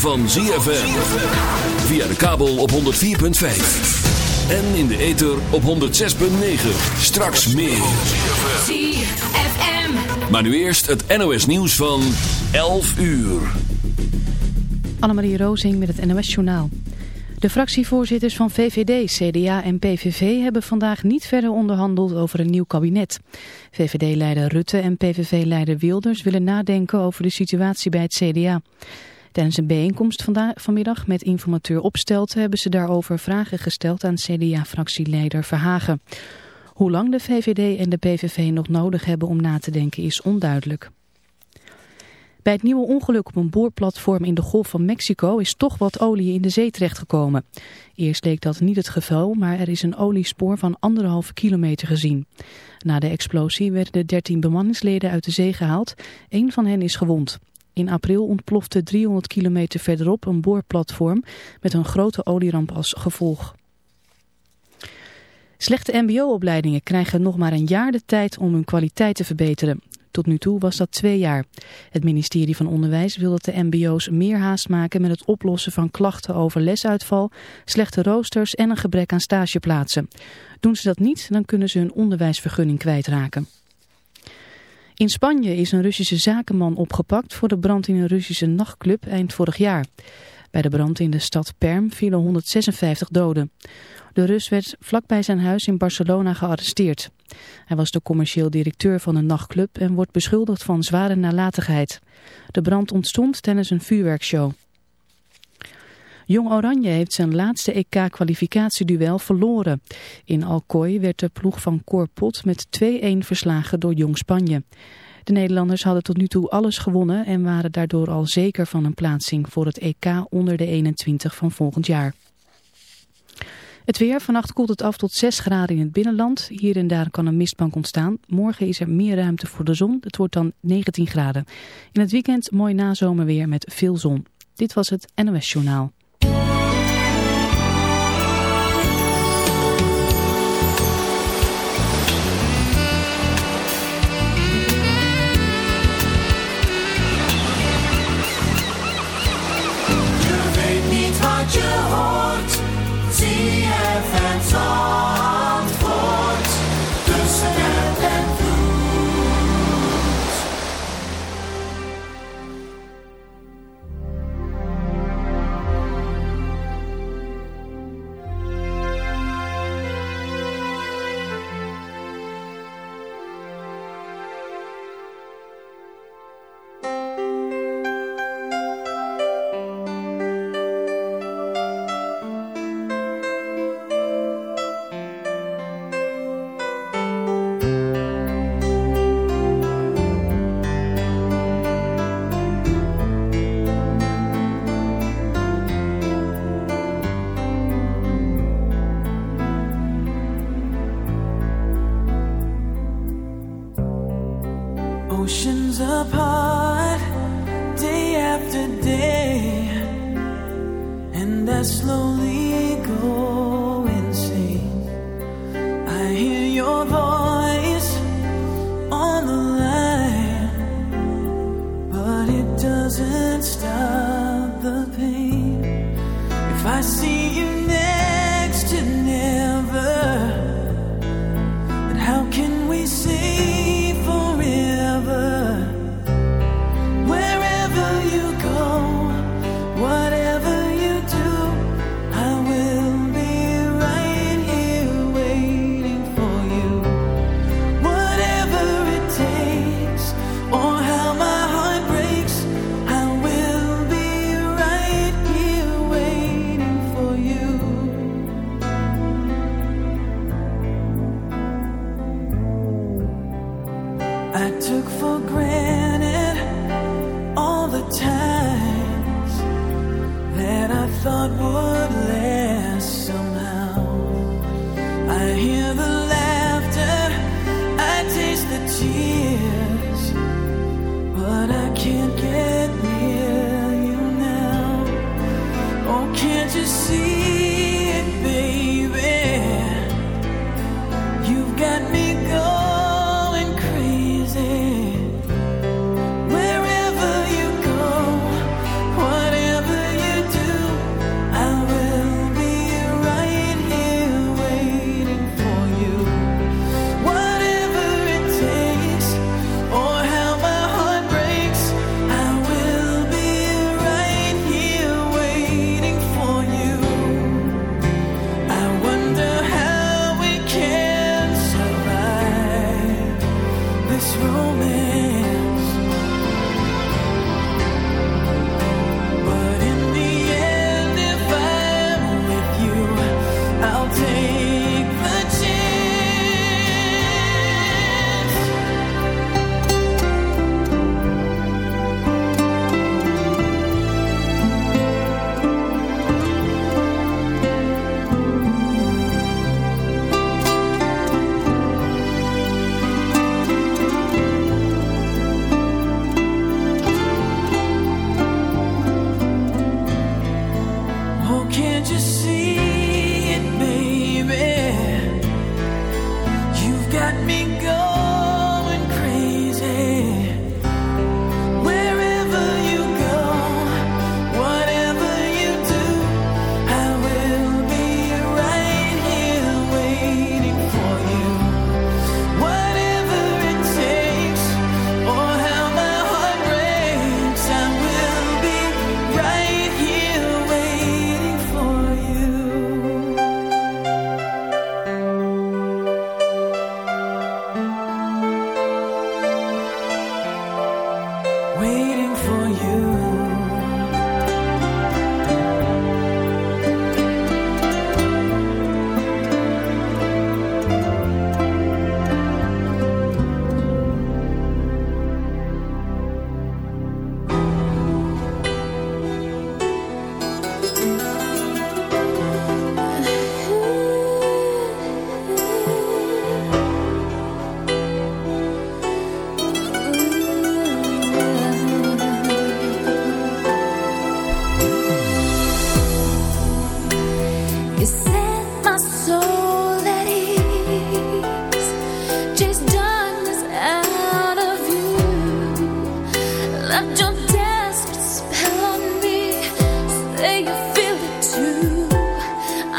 van ZFM. Via de kabel op 104.5. En in de ether op 106.9. Straks meer. ZFM. Maar nu eerst het NOS nieuws van 11 uur. Annemarie Rozing met het NOS Journaal. De fractievoorzitters van VVD, CDA en PVV hebben vandaag niet verder onderhandeld over een nieuw kabinet. VVD-leider Rutte en PVV-leider Wilders willen nadenken over de situatie bij het CDA. Tijdens een bijeenkomst vanmiddag met informateur Opstelten hebben ze daarover vragen gesteld aan CDA-fractieleider Verhagen. Hoe lang de VVD en de PVV nog nodig hebben om na te denken is onduidelijk. Bij het nieuwe ongeluk op een boorplatform in de Golf van Mexico is toch wat olie in de zee terechtgekomen. Eerst leek dat niet het geval, maar er is een oliespoor van anderhalve kilometer gezien. Na de explosie werden de 13 bemanningsleden uit de zee gehaald. Eén van hen is gewond. In april ontplofte 300 kilometer verderop een boorplatform met een grote olieramp als gevolg. Slechte mbo-opleidingen krijgen nog maar een jaar de tijd om hun kwaliteit te verbeteren. Tot nu toe was dat twee jaar. Het ministerie van Onderwijs wil dat de mbo's meer haast maken met het oplossen van klachten over lesuitval, slechte roosters en een gebrek aan stageplaatsen. Doen ze dat niet, dan kunnen ze hun onderwijsvergunning kwijtraken. In Spanje is een Russische zakenman opgepakt voor de brand in een Russische nachtclub eind vorig jaar. Bij de brand in de stad Perm vielen 156 doden. De Rus werd vlakbij zijn huis in Barcelona gearresteerd. Hij was de commercieel directeur van een nachtclub en wordt beschuldigd van zware nalatigheid. De brand ontstond tijdens een vuurwerkshow. Jong Oranje heeft zijn laatste EK-kwalificatieduel verloren. In Alcoy werd de ploeg van Cor Pot met 2-1 verslagen door Jong Spanje. De Nederlanders hadden tot nu toe alles gewonnen en waren daardoor al zeker van een plaatsing voor het EK onder de 21 van volgend jaar. Het weer, vannacht koelt het af tot 6 graden in het binnenland. Hier en daar kan een mistbank ontstaan. Morgen is er meer ruimte voor de zon. Het wordt dan 19 graden. In het weekend mooi nazomerweer met veel zon. Dit was het NOS Journaal.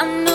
I know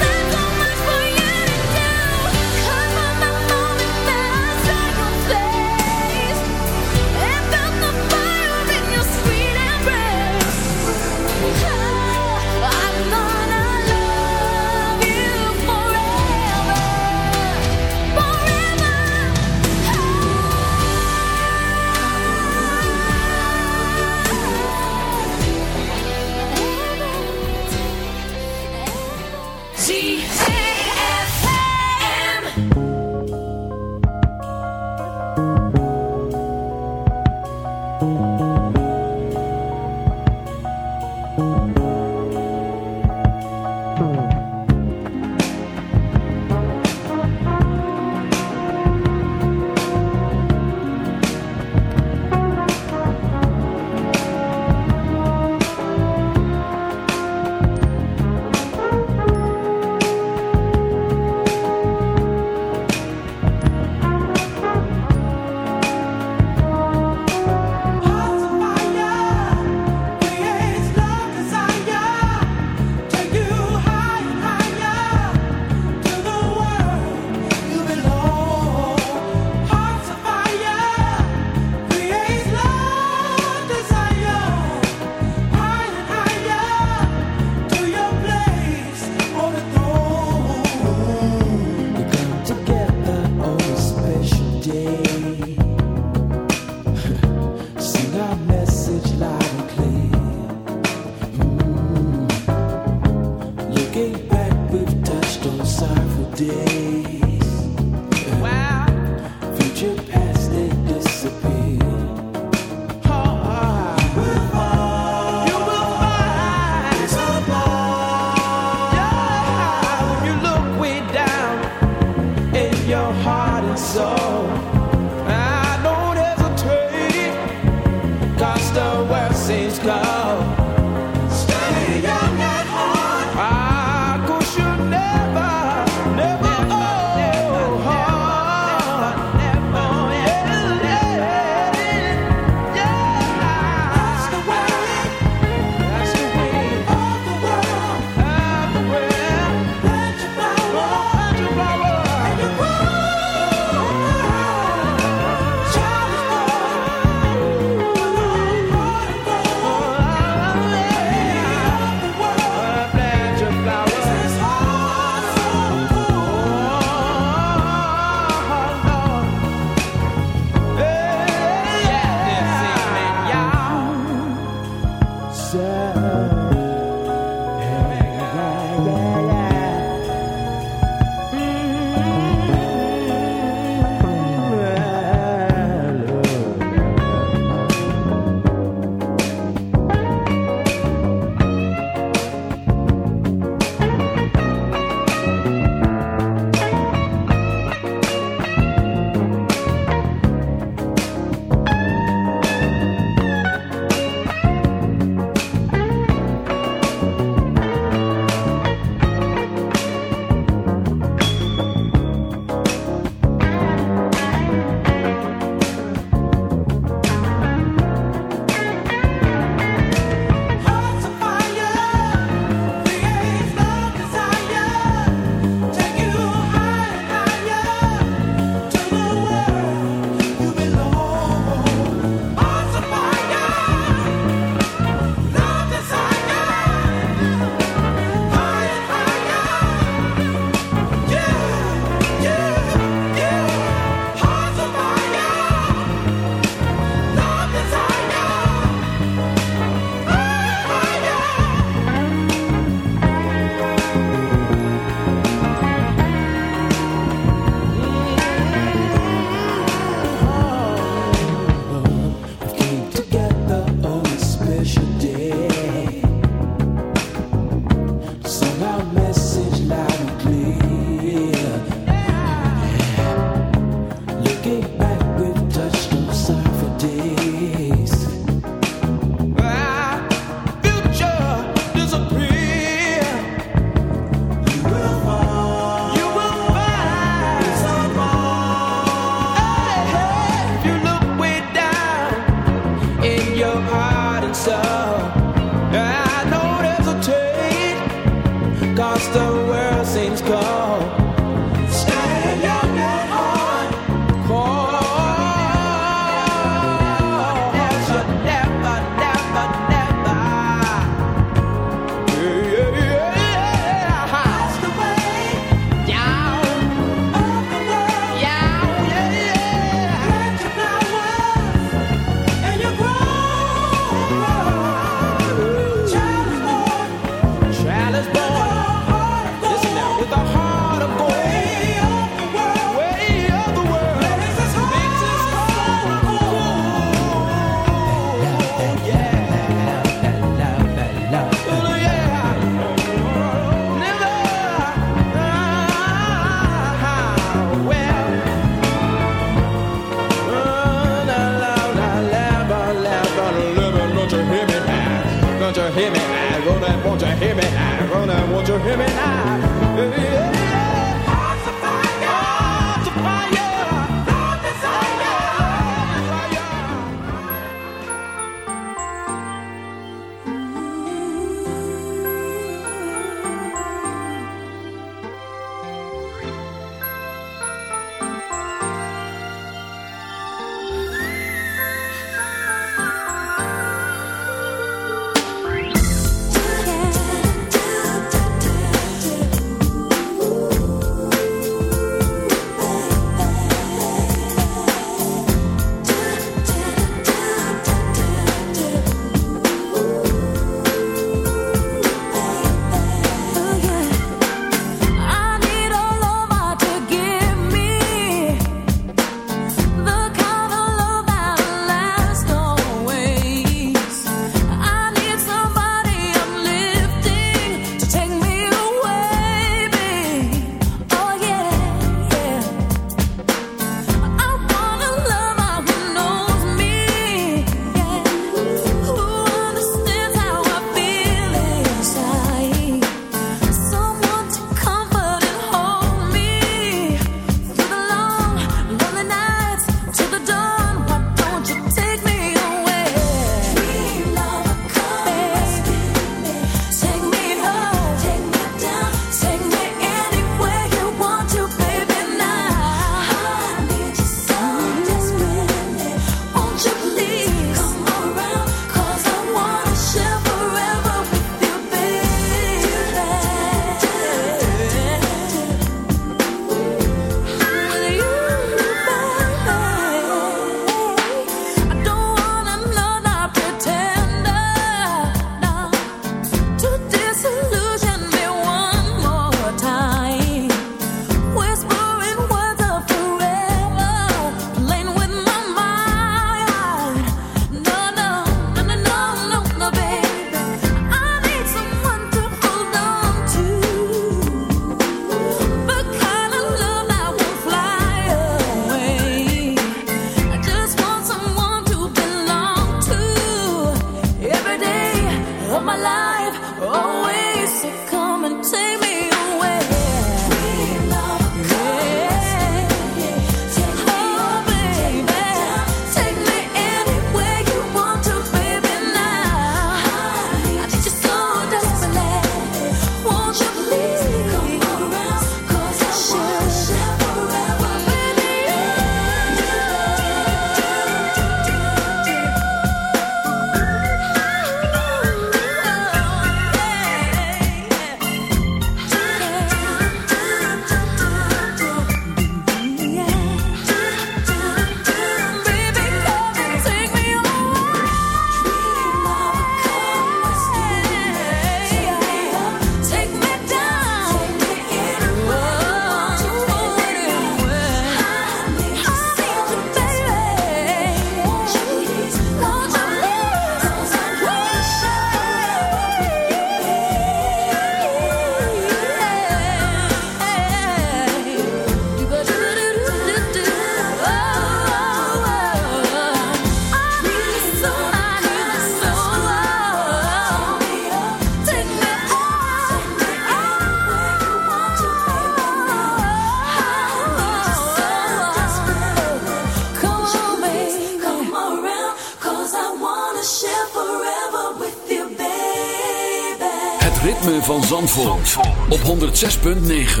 106.9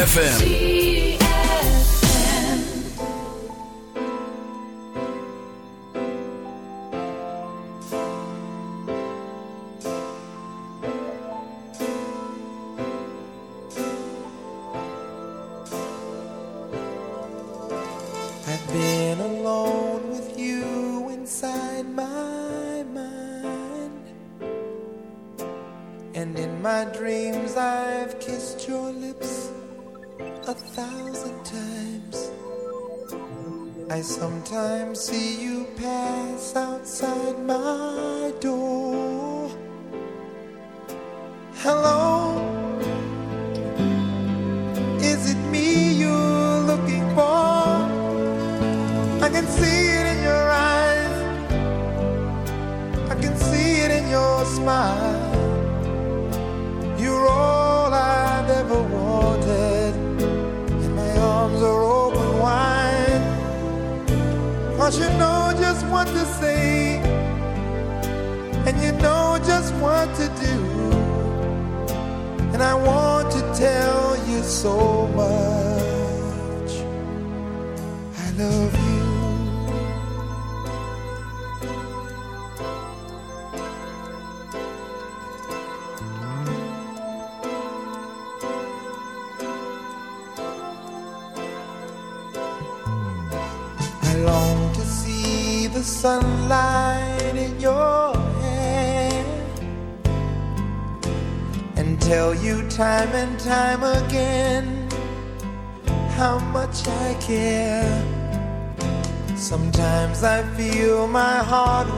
FM.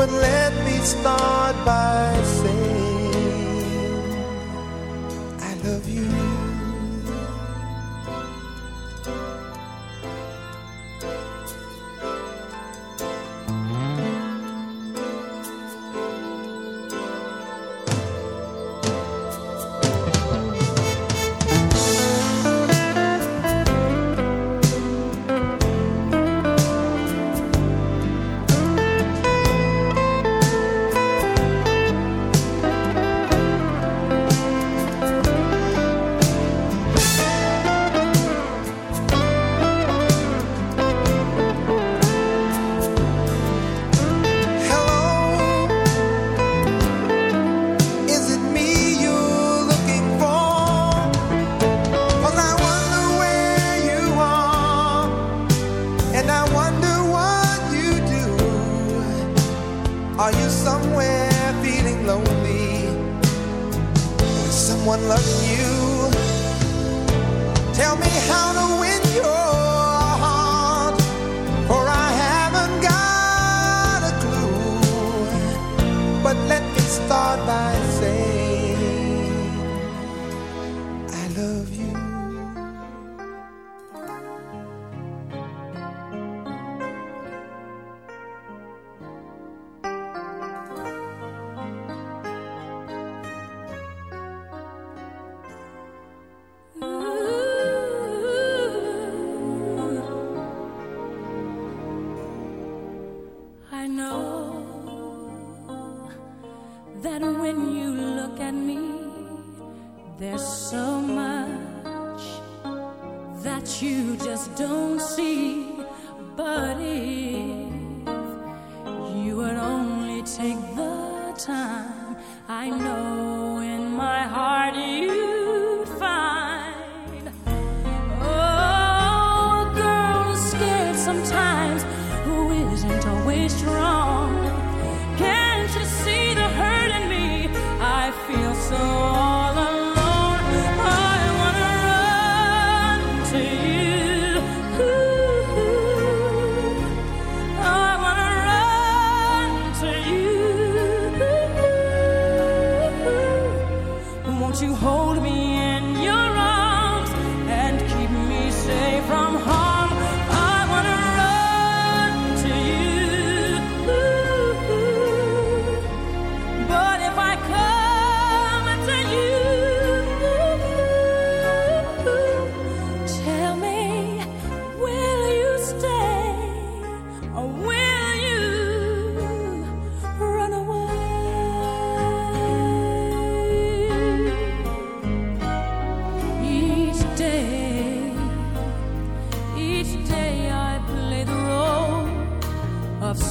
but let me start by hard by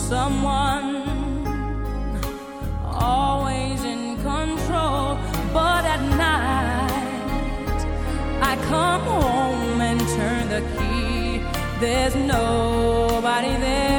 someone always in control. But at night, I come home and turn the key. There's nobody there.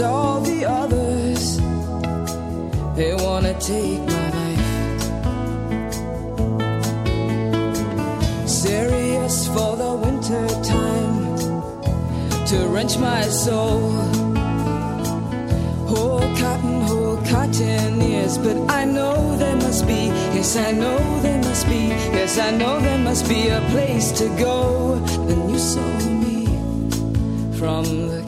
all the others. They wanna take my life. Serious for the winter time to wrench my soul. Whole cotton, whole cotton ears, but I know there must be. Yes, I know there must be. Yes, I know there must be a place to go. Then you saw me from the